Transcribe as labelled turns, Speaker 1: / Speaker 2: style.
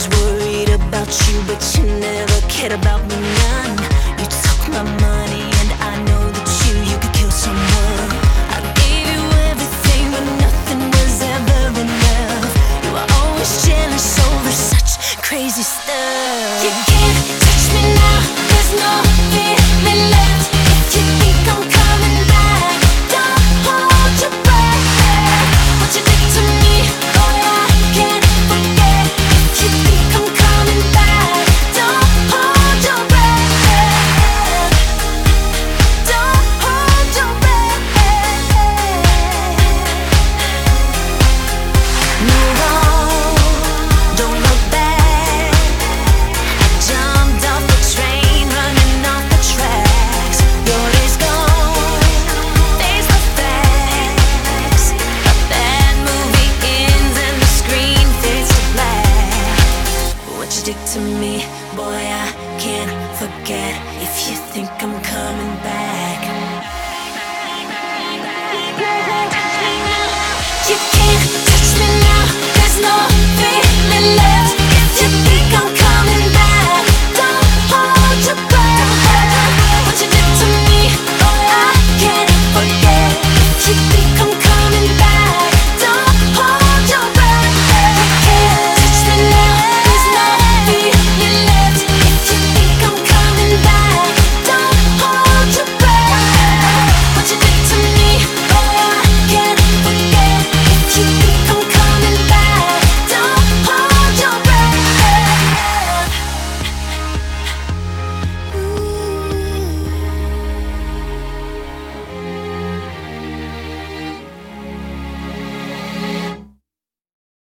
Speaker 1: was worried about you, but you never cared about me none. You took my money, and I know that you you could kill someone. I gave you everything, but nothing was ever enough. You were always jealous over such crazy stuff.